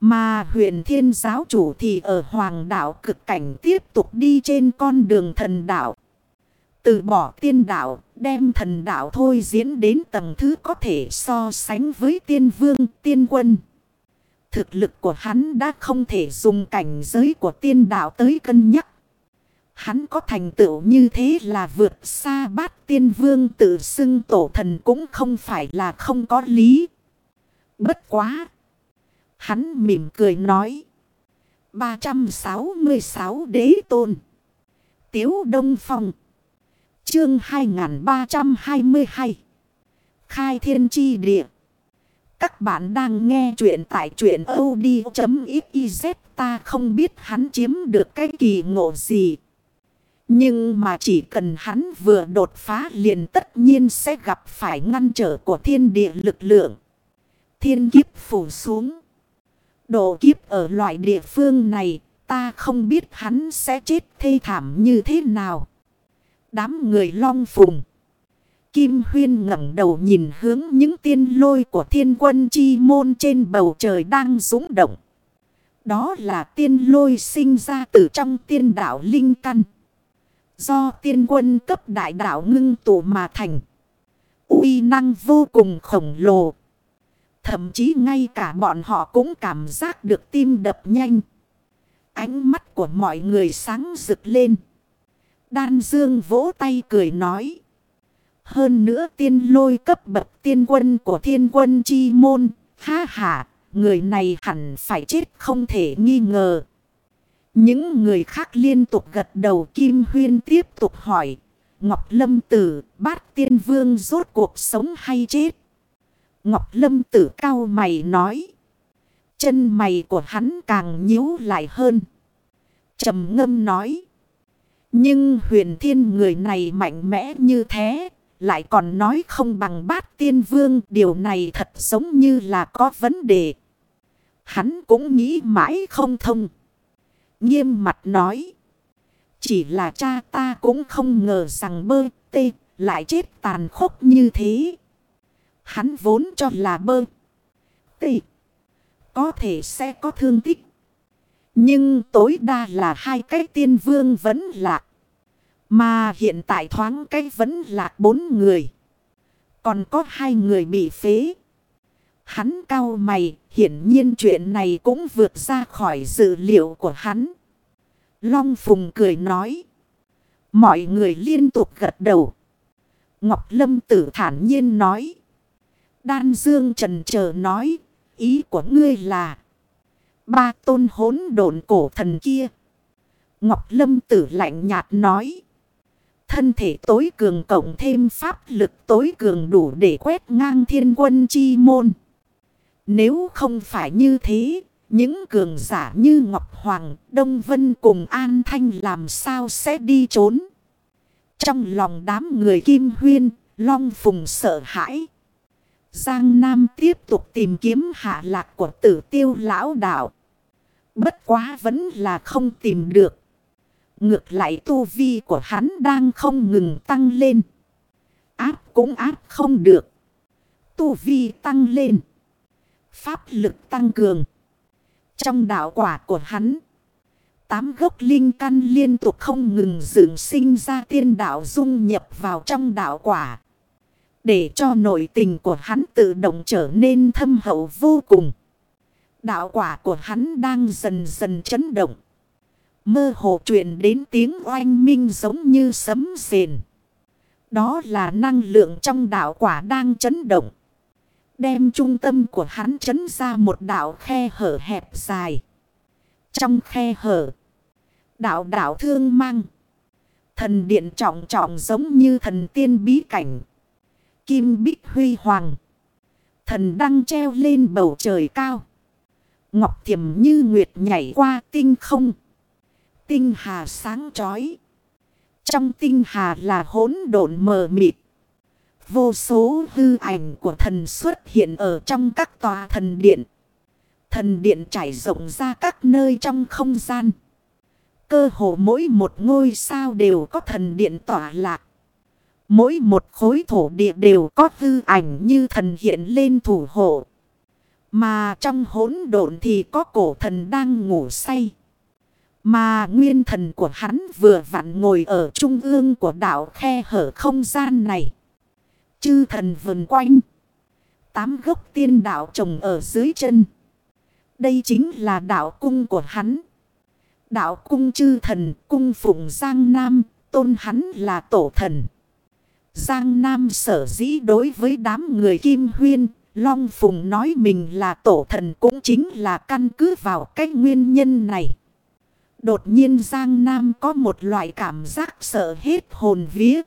Mà huyền thiên giáo chủ thì ở hoàng đạo cực cảnh tiếp tục đi trên con đường thần đạo. Từ bỏ tiên đạo, đem thần đạo thôi diễn đến tầng thứ có thể so sánh với tiên vương, tiên quân. Thực lực của hắn đã không thể dùng cảnh giới của tiên đạo tới cân nhắc. Hắn có thành tựu như thế là vượt xa bát tiên vương tự xưng tổ thần cũng không phải là không có lý. Bất quá! Hắn mỉm cười nói. 366 đế tôn. Tiếu Đông Phong. Chương 2322. khai thiên chi địa. Các bạn đang nghe chuyện tại chuyện od.xyz ta không biết hắn chiếm được cái kỳ ngộ gì. Nhưng mà chỉ cần hắn vừa đột phá liền tất nhiên sẽ gặp phải ngăn trở của thiên địa lực lượng. Thiên kiếp phủ xuống. Độ kiếp ở loại địa phương này, ta không biết hắn sẽ chết thê thảm như thế nào. Đám người long phùng. Kim Huyên ngẩng đầu nhìn hướng những tiên lôi của thiên quân chi môn trên bầu trời đang rúng động. Đó là tiên lôi sinh ra từ trong tiên đảo Linh Căn. Do tiên quân cấp đại đảo ngưng tụ mà thành. uy năng vô cùng khổng lồ. Thậm chí ngay cả bọn họ cũng cảm giác được tim đập nhanh. Ánh mắt của mọi người sáng rực lên. Đan Dương vỗ tay cười nói. Hơn nữa tiên lôi cấp bậc tiên quân của thiên quân chi môn. Ha ha, người này hẳn phải chết không thể nghi ngờ. Những người khác liên tục gật đầu Kim Huyên tiếp tục hỏi. Ngọc Lâm Tử, bát tiên vương rốt cuộc sống hay chết? Ngọc Lâm Tử cao mày nói. Chân mày của hắn càng nhíu lại hơn. trầm ngâm nói. Nhưng huyền thiên người này mạnh mẽ như thế. Lại còn nói không bằng bát tiên vương. Điều này thật giống như là có vấn đề. Hắn cũng nghĩ mãi không thông. Nghiêm mặt nói. Chỉ là cha ta cũng không ngờ rằng bơ tê, lại chết tàn khốc như thế. Hắn vốn cho là bơ tỷ có thể sẽ có thương tích. Nhưng tối đa là hai cái tiên vương vẫn lạc. Mà hiện tại thoáng cái vẫn lạc bốn người. Còn có hai người bị phế. Hắn cao mày, hiển nhiên chuyện này cũng vượt ra khỏi dự liệu của hắn. Long Phùng cười nói. Mọi người liên tục gật đầu. Ngọc Lâm tử thản nhiên nói. Đan Dương trần chờ nói. Ý của ngươi là. Ba tôn hốn độn cổ thần kia. Ngọc Lâm tử lạnh nhạt nói. Thân thể tối cường cộng thêm pháp lực tối cường đủ để quét ngang thiên quân chi môn. Nếu không phải như thế, những cường giả như Ngọc Hoàng, Đông Vân cùng An Thanh làm sao sẽ đi trốn. Trong lòng đám người Kim Huyên, Long Phùng sợ hãi. Giang Nam tiếp tục tìm kiếm hạ lạc của tử tiêu lão đạo. Bất quá vẫn là không tìm được. Ngược lại tu vi của hắn đang không ngừng tăng lên. Áp cũng áp không được. Tu vi tăng lên. Pháp lực tăng cường. Trong đạo quả của hắn. Tám gốc linh căn liên tục không ngừng dựng sinh ra tiên đạo dung nhập vào trong đạo quả. Để cho nội tình của hắn tự động trở nên thâm hậu vô cùng. Đạo quả của hắn đang dần dần chấn động. Mơ hồ truyền đến tiếng oanh minh giống như sấm rền. Đó là năng lượng trong đạo quả đang chấn động. Đem trung tâm của hắn chấn ra một đạo khe hở hẹp dài. Trong khe hở. Đạo đạo thương mang. Thần điện trọng trọng giống như thần tiên bí cảnh. Kim bích huy hoàng. Thần đăng treo lên bầu trời cao. Ngọc thiểm như nguyệt nhảy qua tinh không. Tinh hà sáng chói. Trong tinh hà là hỗn độn mờ mịt. Vô số hư ảnh của thần xuất hiện ở trong các tòa thần điện. Thần điện trải rộng ra các nơi trong không gian. Cơ hồ mỗi một ngôi sao đều có thần điện tỏa lạc. Mỗi một khối thổ địa đều có hư ảnh như thần hiện lên thủ hộ. Mà trong hỗn độn thì có cổ thần đang ngủ say. Mà nguyên thần của hắn vừa vặn ngồi ở trung ương của đảo khe hở không gian này. Chư thần vần quanh. Tám gốc tiên đạo trồng ở dưới chân. Đây chính là đạo cung của hắn. Đạo cung chư thần, cung phụng Giang Nam, tôn hắn là tổ thần. Giang Nam sở dĩ đối với đám người Kim Huyên, Long Phùng nói mình là tổ thần cũng chính là căn cứ vào cái nguyên nhân này. Đột nhiên Giang Nam có một loại cảm giác sợ hết hồn vía.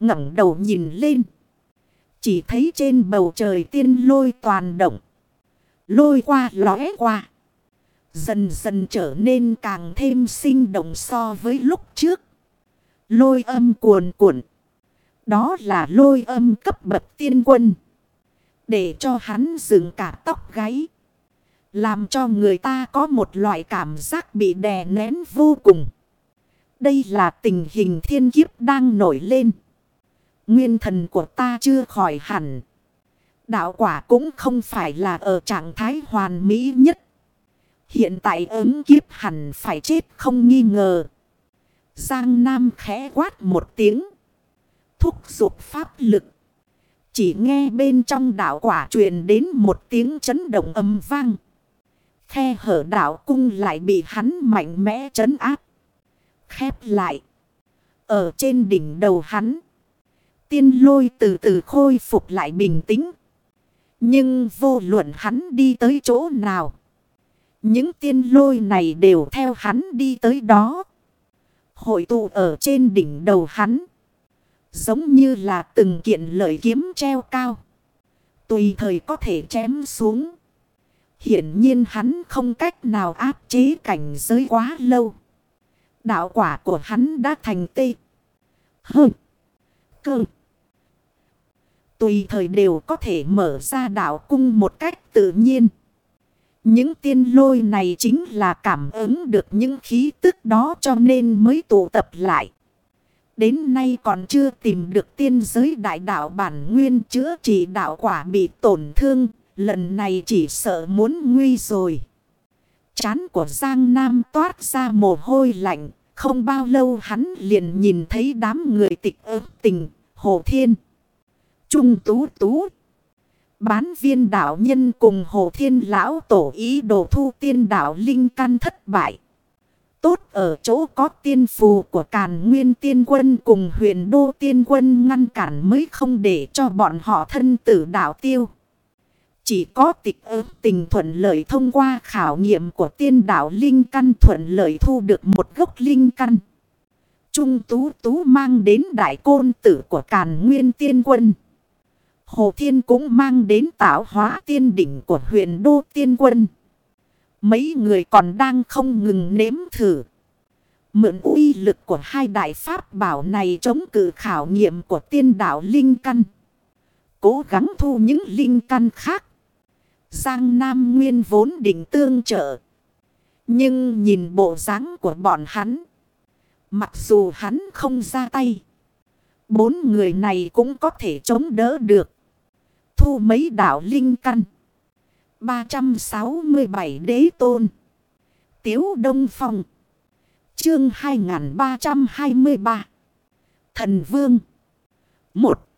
ngẩng đầu nhìn lên. Chỉ thấy trên bầu trời tiên lôi toàn động. Lôi qua lóe qua. Dần dần trở nên càng thêm sinh động so với lúc trước. Lôi âm cuồn cuộn. Đó là lôi âm cấp bậc tiên quân. Để cho hắn dựng cả tóc gáy. Làm cho người ta có một loại cảm giác bị đè nén vô cùng. Đây là tình hình thiên kiếp đang nổi lên. Nguyên thần của ta chưa khỏi hẳn. Đạo quả cũng không phải là ở trạng thái hoàn mỹ nhất. Hiện tại ứng kiếp hẳn phải chết không nghi ngờ. Giang Nam khẽ quát một tiếng. Thúc giục pháp lực. Chỉ nghe bên trong đạo quả truyền đến một tiếng chấn động âm vang. Khe hở đạo cung lại bị hắn mạnh mẽ chấn áp. Khép lại. Ở trên đỉnh đầu hắn. Tiên lôi từ từ khôi phục lại bình tĩnh. Nhưng vô luận hắn đi tới chỗ nào. Những tiên lôi này đều theo hắn đi tới đó. Hội tụ ở trên đỉnh đầu hắn. Giống như là từng kiện lợi kiếm treo cao. Tùy thời có thể chém xuống. Hiển nhiên hắn không cách nào áp chế cảnh giới quá lâu. Đạo quả của hắn đã thành tê. Hơ. Cơ. Tùy thời đều có thể mở ra đạo cung một cách tự nhiên. Những tiên lôi này chính là cảm ứng được những khí tức đó cho nên mới tụ tập lại. Đến nay còn chưa tìm được tiên giới đại đạo bản nguyên chữa trị đạo quả bị tổn thương. Lần này chỉ sợ muốn nguy rồi. Chán của Giang Nam toát ra mồ hôi lạnh. Không bao lâu hắn liền nhìn thấy đám người tịch ớt tình, Hồ Thiên. Trung Tú Tú. Bán viên đạo nhân cùng Hồ Thiên Lão tổ ý đồ thu tiên đạo linh căn thất bại. Tốt ở chỗ có tiên phù của Càn Nguyên Tiên Quân cùng huyền Đô Tiên Quân ngăn cản mới không để cho bọn họ thân tử đạo tiêu. Chỉ có tịch ớt tình thuận lợi thông qua khảo nghiệm của tiên đạo linh căn thuận lợi thu được một gốc linh căn. Trung Tú Tú mang đến đại côn tử của Càn Nguyên Tiên Quân. Hồ Thiên cũng mang đến tạo hóa tiên đỉnh của huyện Đô Tiên Quân. Mấy người còn đang không ngừng nếm thử. Mượn uy lực của hai đại pháp bảo này chống cự khảo nghiệm của tiên đạo Linh Căn. Cố gắng thu những Linh Căn khác. Giang Nam Nguyên vốn định tương trợ. Nhưng nhìn bộ dáng của bọn hắn. Mặc dù hắn không ra tay. Bốn người này cũng có thể chống đỡ được. Thu mấy đạo linh căn. 367 đế tôn. Tiếu Đông Phong. Chương 2323. Thần Vương. 1.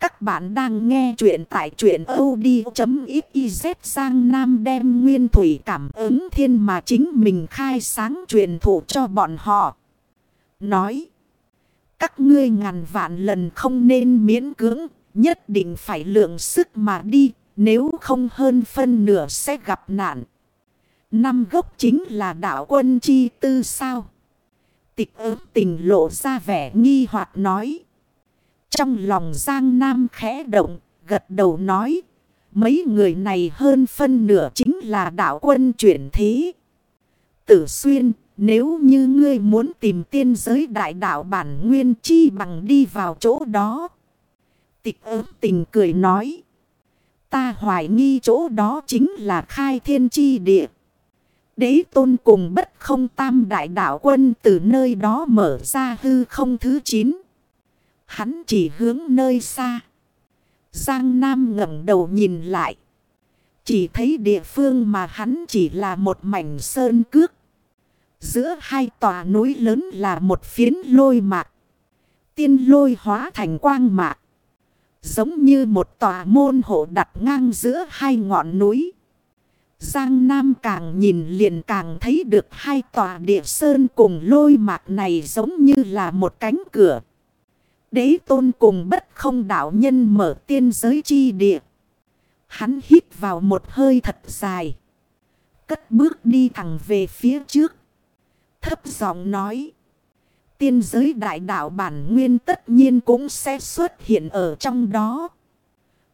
Các bạn đang nghe chuyện tại chuyện od.xyz sang Nam đem nguyên thủy cảm ứng thiên mà chính mình khai sáng truyền thụ cho bọn họ. Nói. Các ngươi ngàn vạn lần không nên miễn cưỡng, Nhất định phải lượng sức mà đi. Nếu không hơn phân nửa sẽ gặp nạn. Năm gốc chính là đạo quân chi tư sao. Tịch ớt tình lộ ra vẻ nghi hoặc nói. Trong lòng Giang Nam khẽ động, gật đầu nói. Mấy người này hơn phân nửa chính là đạo quân chuyển thế. Tử xuyên, nếu như ngươi muốn tìm tiên giới đại đạo bản nguyên chi bằng đi vào chỗ đó. Tịch ớt tình cười nói. Ta hoài nghi chỗ đó chính là khai thiên chi địa. Đế tôn cùng bất không tam đại đạo quân từ nơi đó mở ra hư không thứ 9. Hắn chỉ hướng nơi xa. Giang Nam ngẩng đầu nhìn lại. Chỉ thấy địa phương mà hắn chỉ là một mảnh sơn cước. Giữa hai tòa núi lớn là một phiến lôi mạc. Tiên lôi hóa thành quang mạc. Giống như một tòa môn hộ đặt ngang giữa hai ngọn núi. Giang Nam càng nhìn liền càng thấy được hai tòa địa sơn cùng lôi mạc này giống như là một cánh cửa. Đế tôn cùng bất không đạo nhân mở tiên giới chi địa. Hắn hít vào một hơi thật dài. Cất bước đi thẳng về phía trước. Thấp giọng nói tiên giới đại đạo bản nguyên tất nhiên cũng sẽ xuất hiện ở trong đó.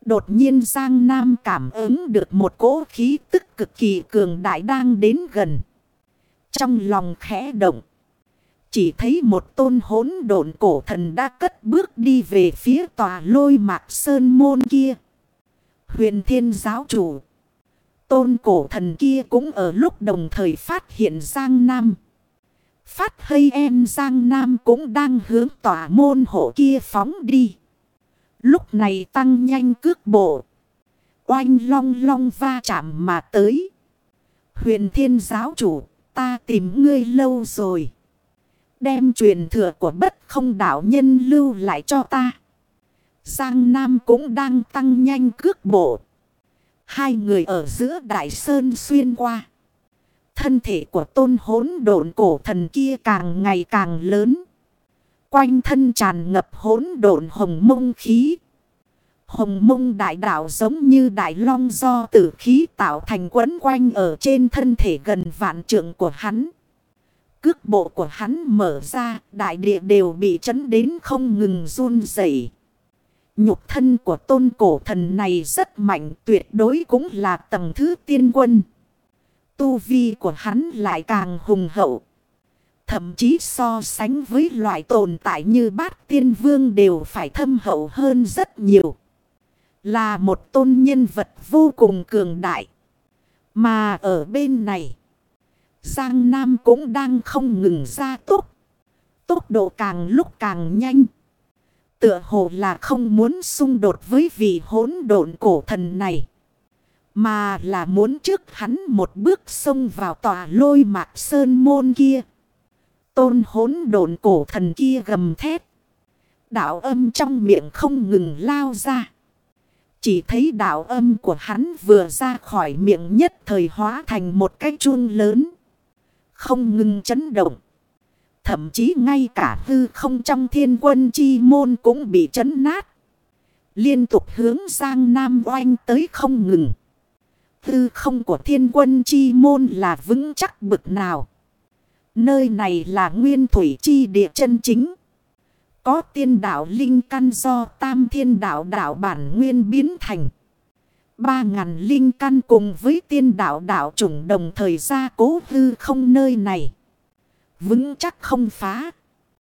Đột nhiên Giang Nam cảm ứng được một cỗ khí tức cực kỳ cường đại đang đến gần. Trong lòng khẽ động. Chỉ thấy một tôn hỗn độn cổ thần đã cất bước đi về phía tòa lôi mạc sơn môn kia. Huyền thiên giáo chủ. Tôn cổ thần kia cũng ở lúc đồng thời phát hiện Giang Nam. Phát hơi em Giang Nam cũng đang hướng tòa môn hộ kia phóng đi. Lúc này tăng nhanh cước bộ. Oanh long long va chạm mà tới. Huyền thiên giáo chủ, ta tìm ngươi lâu rồi. Đem truyền thừa của bất không đạo nhân lưu lại cho ta. Giang Nam cũng đang tăng nhanh cước bộ. Hai người ở giữa đại sơn xuyên qua. Thân thể của tôn hốn độn cổ thần kia càng ngày càng lớn. Quanh thân tràn ngập hốn độn hồng mông khí. Hồng mông đại đạo giống như đại long do tử khí tạo thành quấn quanh ở trên thân thể gần vạn trượng của hắn. Cước bộ của hắn mở ra, đại địa đều bị chấn đến không ngừng run rẩy. Nhục thân của tôn cổ thần này rất mạnh tuyệt đối cũng là tầng thứ tiên quân. Tu vi của hắn lại càng hùng hậu. Thậm chí so sánh với loại tồn tại như bát tiên vương đều phải thâm hậu hơn rất nhiều. Là một tôn nhân vật vô cùng cường đại. Mà ở bên này, Giang Nam cũng đang không ngừng ra tốc. Tốc độ càng lúc càng nhanh. Tựa hồ là không muốn xung đột với vị hỗn độn cổ thần này. Mà là muốn trước hắn một bước xông vào tòa lôi mạc sơn môn kia. Tôn hỗn đồn cổ thần kia gầm thét. Đạo âm trong miệng không ngừng lao ra. Chỉ thấy đạo âm của hắn vừa ra khỏi miệng nhất thời hóa thành một cái chuông lớn. Không ngừng chấn động. Thậm chí ngay cả hư không trong thiên quân chi môn cũng bị chấn nát. Liên tục hướng sang Nam oanh tới không ngừng. Tư không của thiên quân chi môn là vững chắc bực nào. Nơi này là nguyên thủy chi địa chân chính. Có tiên đạo linh căn do tam thiên đạo đạo bản nguyên biến thành. Ba ngàn linh căn cùng với tiên đạo đạo chủng đồng thời ra cố hư không nơi này. Vững chắc không phá.